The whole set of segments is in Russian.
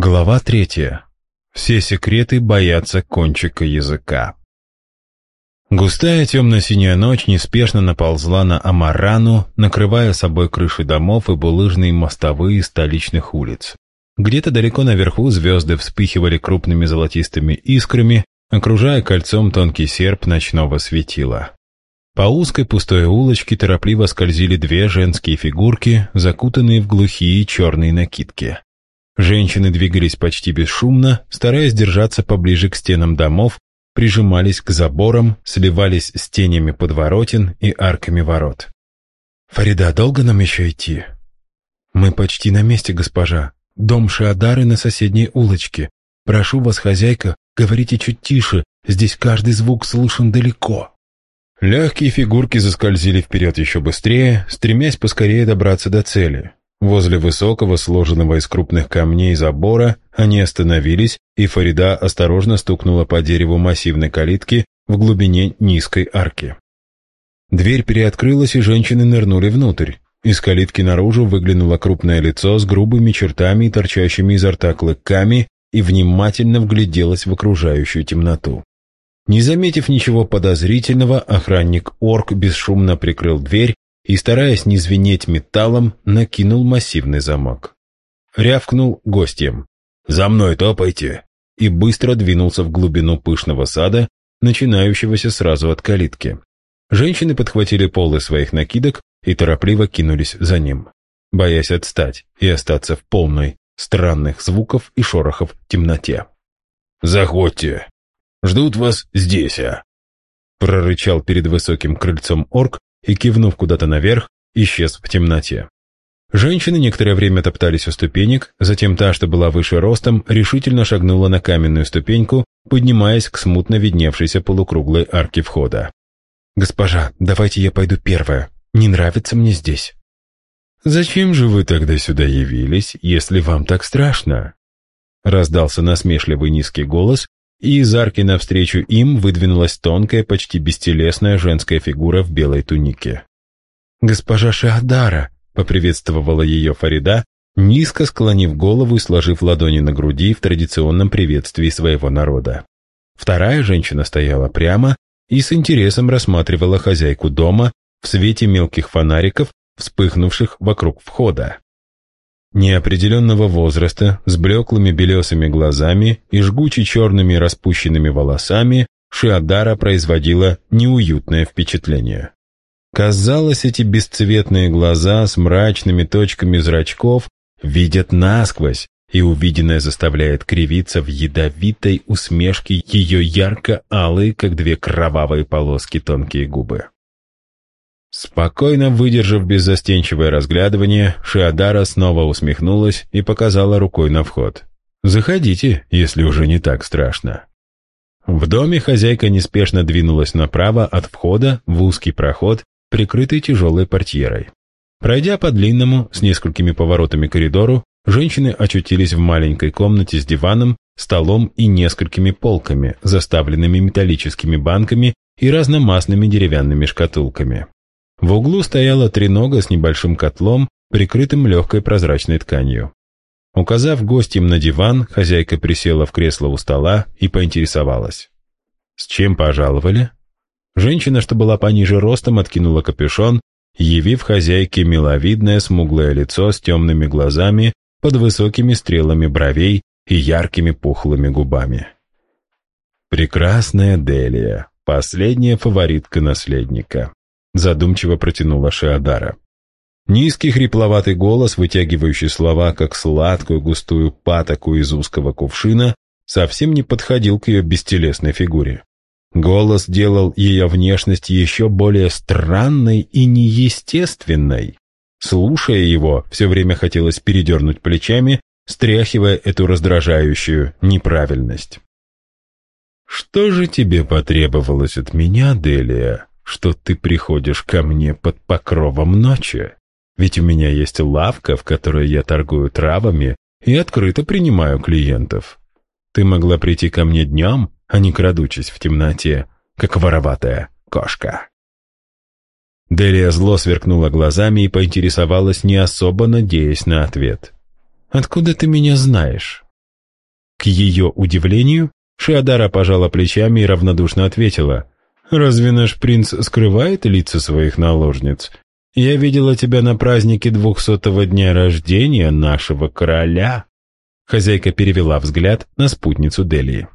Глава третья. Все секреты боятся кончика языка. Густая темно-синяя ночь неспешно наползла на Амарану, накрывая собой крыши домов и булыжные мостовые столичных улиц. Где-то далеко наверху звезды вспыхивали крупными золотистыми искрами, окружая кольцом тонкий серп ночного светила. По узкой пустой улочке торопливо скользили две женские фигурки, закутанные в глухие черные накидки. Женщины двигались почти бесшумно, стараясь держаться поближе к стенам домов, прижимались к заборам, сливались с тенями подворотен и арками ворот. «Фарида, долго нам еще идти?» «Мы почти на месте, госпожа. Дом Шиадары на соседней улочке. Прошу вас, хозяйка, говорите чуть тише, здесь каждый звук слышен далеко». Легкие фигурки заскользили вперед еще быстрее, стремясь поскорее добраться до цели. Возле высокого, сложенного из крупных камней забора, они остановились, и Фарида осторожно стукнула по дереву массивной калитки в глубине низкой арки. Дверь переоткрылась, и женщины нырнули внутрь. Из калитки наружу выглянуло крупное лицо с грубыми чертами и торчащими изо рта клыками и внимательно вгляделось в окружающую темноту. Не заметив ничего подозрительного, охранник-орк бесшумно прикрыл дверь и, стараясь не звенеть металлом, накинул массивный замок. Рявкнул гостем «За мной топайте!» и быстро двинулся в глубину пышного сада, начинающегося сразу от калитки. Женщины подхватили полы своих накидок и торопливо кинулись за ним, боясь отстать и остаться в полной странных звуков и шорохов темноте. «Заходьте! Ждут вас здесь, а!» прорычал перед высоким крыльцом орк и, кивнув куда-то наверх, исчез в темноте. Женщины некоторое время топтались у ступенек, затем та, что была выше ростом, решительно шагнула на каменную ступеньку, поднимаясь к смутно видневшейся полукруглой арке входа. «Госпожа, давайте я пойду первая. Не нравится мне здесь». «Зачем же вы тогда сюда явились, если вам так страшно?» Раздался насмешливый низкий голос, и из арки навстречу им выдвинулась тонкая, почти бестелесная женская фигура в белой тунике. «Госпожа Шахдара!» — поприветствовала ее Фарида, низко склонив голову и сложив ладони на груди в традиционном приветствии своего народа. Вторая женщина стояла прямо и с интересом рассматривала хозяйку дома в свете мелких фонариков, вспыхнувших вокруг входа неопределенного возраста, с блеклыми белесыми глазами и жгучи черными распущенными волосами, Шиадара производила неуютное впечатление. Казалось, эти бесцветные глаза с мрачными точками зрачков видят насквозь, и увиденное заставляет кривиться в ядовитой усмешке ее ярко-алые, как две кровавые полоски, тонкие губы. Спокойно выдержав беззастенчивое разглядывание, Шиадара снова усмехнулась и показала рукой на вход. «Заходите, если уже не так страшно». В доме хозяйка неспешно двинулась направо от входа в узкий проход, прикрытый тяжелой портьерой. Пройдя по длинному, с несколькими поворотами коридору, женщины очутились в маленькой комнате с диваном, столом и несколькими полками, заставленными металлическими банками и разномастными деревянными шкатулками. В углу стояла тренога с небольшим котлом, прикрытым легкой прозрачной тканью. Указав гостям на диван, хозяйка присела в кресло у стола и поинтересовалась. «С чем пожаловали?» Женщина, что была пониже ростом, откинула капюшон, явив хозяйке миловидное смуглое лицо с темными глазами под высокими стрелами бровей и яркими пухлыми губами. «Прекрасная Делия, последняя фаворитка наследника задумчиво протянула Шиадара. Низкий хрипловатый голос, вытягивающий слова, как сладкую густую патоку из узкого кувшина, совсем не подходил к ее бестелесной фигуре. Голос делал ее внешность еще более странной и неестественной. Слушая его, все время хотелось передернуть плечами, стряхивая эту раздражающую неправильность. «Что же тебе потребовалось от меня, Делия?» Что ты приходишь ко мне под покровом ночи. Ведь у меня есть лавка, в которой я торгую травами и открыто принимаю клиентов. Ты могла прийти ко мне днем, а не крадучись в темноте, как вороватая кошка». Делия зло сверкнула глазами и поинтересовалась, не особо надеясь на ответ. «Откуда ты меня знаешь?» К ее удивлению, Шиадара пожала плечами и равнодушно ответила, «Разве наш принц скрывает лица своих наложниц? Я видела тебя на празднике двухсотого дня рождения нашего короля». Хозяйка перевела взгляд на спутницу Делии.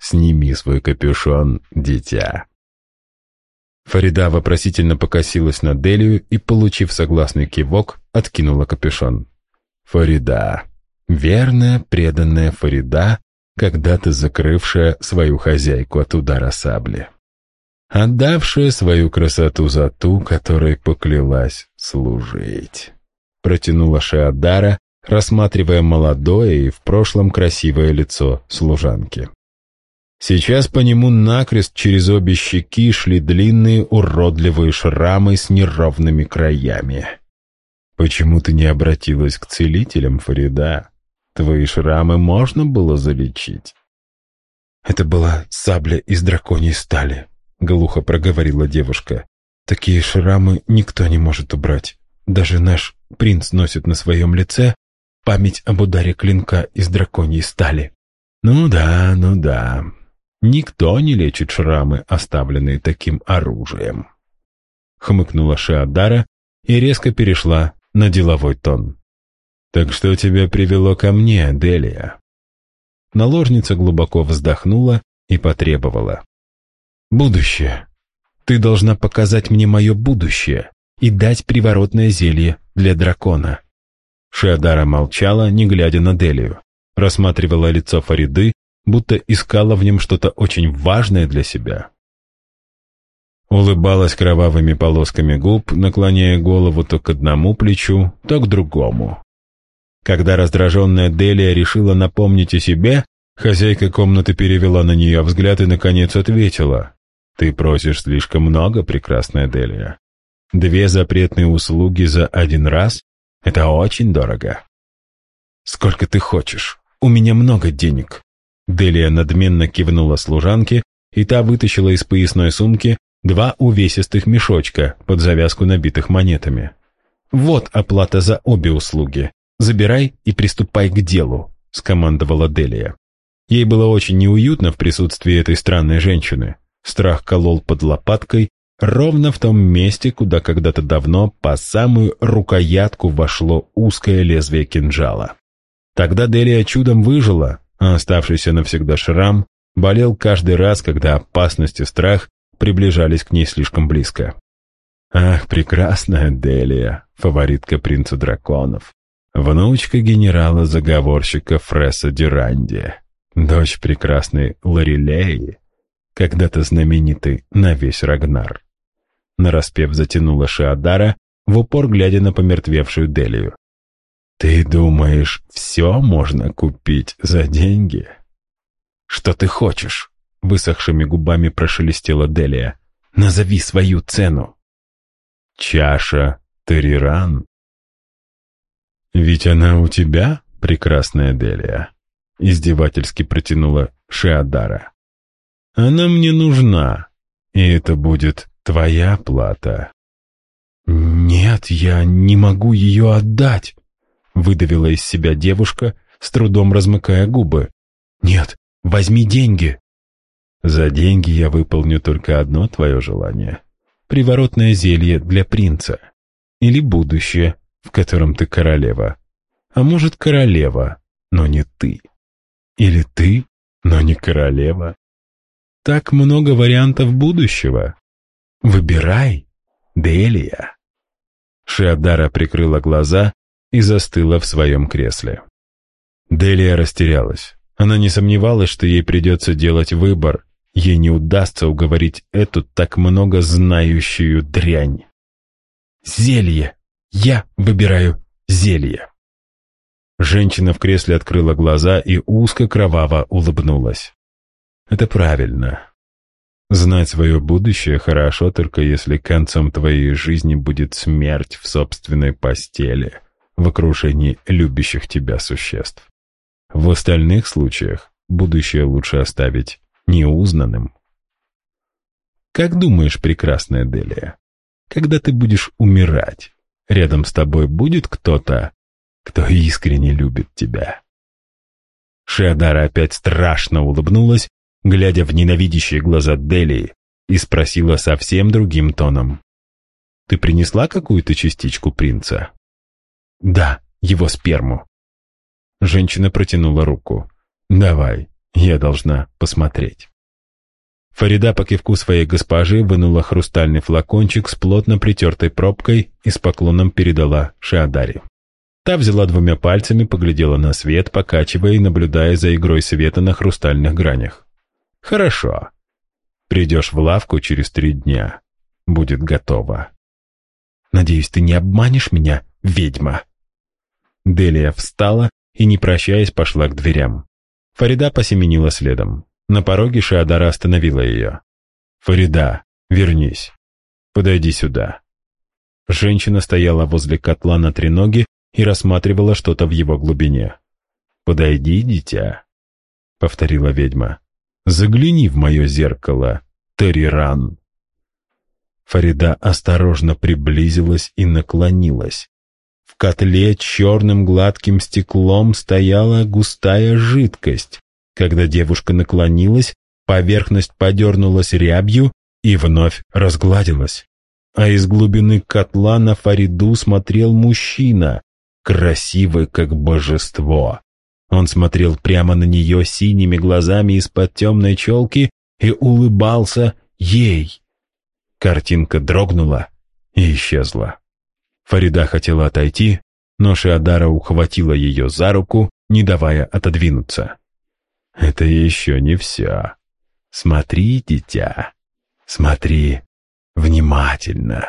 «Сними свой капюшон, дитя». Фарида вопросительно покосилась на Делию и, получив согласный кивок, откинула капюшон. «Фарида, верная, преданная Фарида, когда-то закрывшая свою хозяйку от удара сабли. Отдавшая свою красоту за ту, которой поклялась служить. Протянула Шеадара, рассматривая молодое и в прошлом красивое лицо служанки. Сейчас по нему накрест через обе щеки шли длинные уродливые шрамы с неровными краями. «Почему ты не обратилась к целителям, Фарида?» Твои шрамы можно было залечить?» «Это была сабля из драконьей стали», — глухо проговорила девушка. «Такие шрамы никто не может убрать. Даже наш принц носит на своем лице память об ударе клинка из драконьей стали». «Ну да, ну да. Никто не лечит шрамы, оставленные таким оружием», — хмыкнула Шиадара и резко перешла на деловой тон. «Так что тебя привело ко мне, Делия?» Наложница глубоко вздохнула и потребовала. «Будущее. Ты должна показать мне мое будущее и дать приворотное зелье для дракона». Шиадара молчала, не глядя на Делию. Рассматривала лицо Фариды, будто искала в нем что-то очень важное для себя. Улыбалась кровавыми полосками губ, наклоняя голову то к одному плечу, то к другому. Когда раздраженная Делия решила напомнить о себе, хозяйка комнаты перевела на нее взгляд и, наконец, ответила. «Ты просишь слишком много, прекрасная Делия. Две запретные услуги за один раз — это очень дорого». «Сколько ты хочешь? У меня много денег». Делия надменно кивнула служанке, и та вытащила из поясной сумки два увесистых мешочка под завязку набитых монетами. «Вот оплата за обе услуги. «Забирай и приступай к делу», — скомандовала Делия. Ей было очень неуютно в присутствии этой странной женщины. Страх колол под лопаткой, ровно в том месте, куда когда-то давно по самую рукоятку вошло узкое лезвие кинжала. Тогда Делия чудом выжила, а оставшийся навсегда шрам болел каждый раз, когда опасность и страх приближались к ней слишком близко. Ах, прекрасная Делия, фаворитка принца драконов внучка генерала-заговорщика Фресса Дюранди, дочь прекрасной Лорелеи, когда-то знаменитый на весь Рагнар. Нараспев затянула Шиадара, в упор глядя на помертвевшую Делию. «Ты думаешь, все можно купить за деньги?» «Что ты хочешь?» — высохшими губами прошелестела Делия. «Назови свою цену». «Чаша Териран «Ведь она у тебя, прекрасная Делия», — издевательски протянула Шиадара. «Она мне нужна, и это будет твоя плата». «Нет, я не могу ее отдать», — выдавила из себя девушка, с трудом размыкая губы. «Нет, возьми деньги». «За деньги я выполню только одно твое желание. Приворотное зелье для принца. Или будущее, в котором ты королева. А может, королева, но не ты. Или ты, но не королева. Так много вариантов будущего. Выбирай, Делия. Шиадара прикрыла глаза и застыла в своем кресле. Делия растерялась. Она не сомневалась, что ей придется делать выбор. Ей не удастся уговорить эту так много знающую дрянь. «Зелье!» Я выбираю зелье. Женщина в кресле открыла глаза и узко кроваво улыбнулась. Это правильно. Знать свое будущее хорошо, только если концом твоей жизни будет смерть в собственной постели, в окружении любящих тебя существ. В остальных случаях будущее лучше оставить неузнанным. Как думаешь, прекрасная Делия, когда ты будешь умирать, Рядом с тобой будет кто-то, кто искренне любит тебя. Шиадара опять страшно улыбнулась, глядя в ненавидящие глаза Делии, и спросила совсем другим тоном. «Ты принесла какую-то частичку принца?» «Да, его сперму». Женщина протянула руку. «Давай, я должна посмотреть». Фарида по кивку своей госпожи вынула хрустальный флакончик с плотно притертой пробкой и с поклоном передала Шиадаре. Та взяла двумя пальцами, поглядела на свет, покачивая и наблюдая за игрой света на хрустальных гранях. «Хорошо. Придешь в лавку через три дня. Будет готово». «Надеюсь, ты не обманешь меня, ведьма?» Делия встала и, не прощаясь, пошла к дверям. Фарида посеменила следом. На пороге Шиадара остановила ее. «Фарида, вернись. Подойди сюда». Женщина стояла возле котла на треноге и рассматривала что-то в его глубине. «Подойди, дитя», — повторила ведьма. «Загляни в мое зеркало, Териран». Фарида осторожно приблизилась и наклонилась. В котле черным гладким стеклом стояла густая жидкость. Когда девушка наклонилась, поверхность подернулась рябью и вновь разгладилась. А из глубины котла на Фариду смотрел мужчина, красивый как божество. Он смотрел прямо на нее синими глазами из-под темной челки и улыбался ей. Картинка дрогнула и исчезла. Фарида хотела отойти, но Шиадара ухватила ее за руку, не давая отодвинуться. Это еще не все. Смотри, дитя, смотри внимательно.